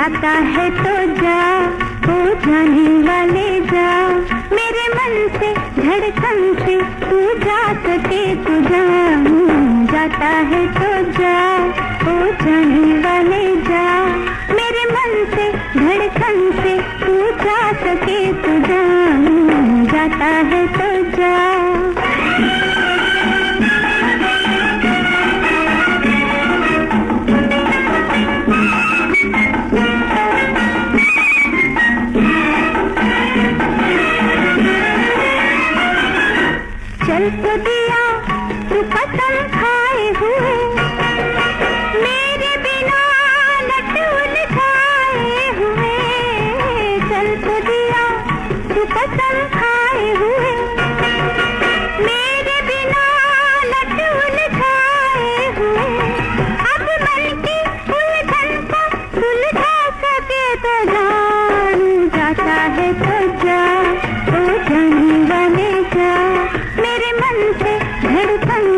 जाता है तो जा ओ जाने वाले जा। मेरे मन से धड़कन से तू जा सके तू जा। जाता है तो जा ओ जाने वाले जा। मेरे मन से धड़कन से तू जा सके तू जा। जाता है तो जा। तो दिया तू कसम खाए हुए। मेरे बिना नटुल खाए हुए। तो दिया तू कसम खाए हुए। मेरे बिना नटुल खाए हुए। अब मन की उलझन को सुलझा सके तो जान जाता है तो जा ओ जाने ಕಲ್ಪನೆ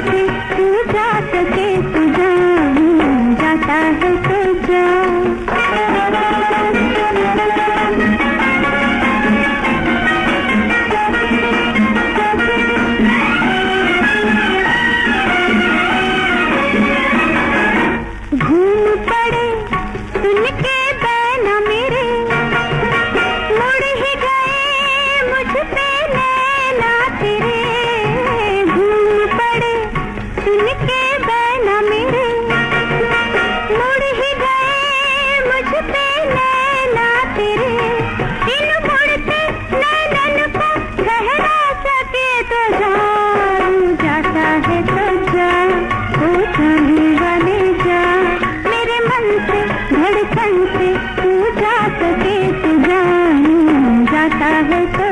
तू जा सके तू जान जाता है तो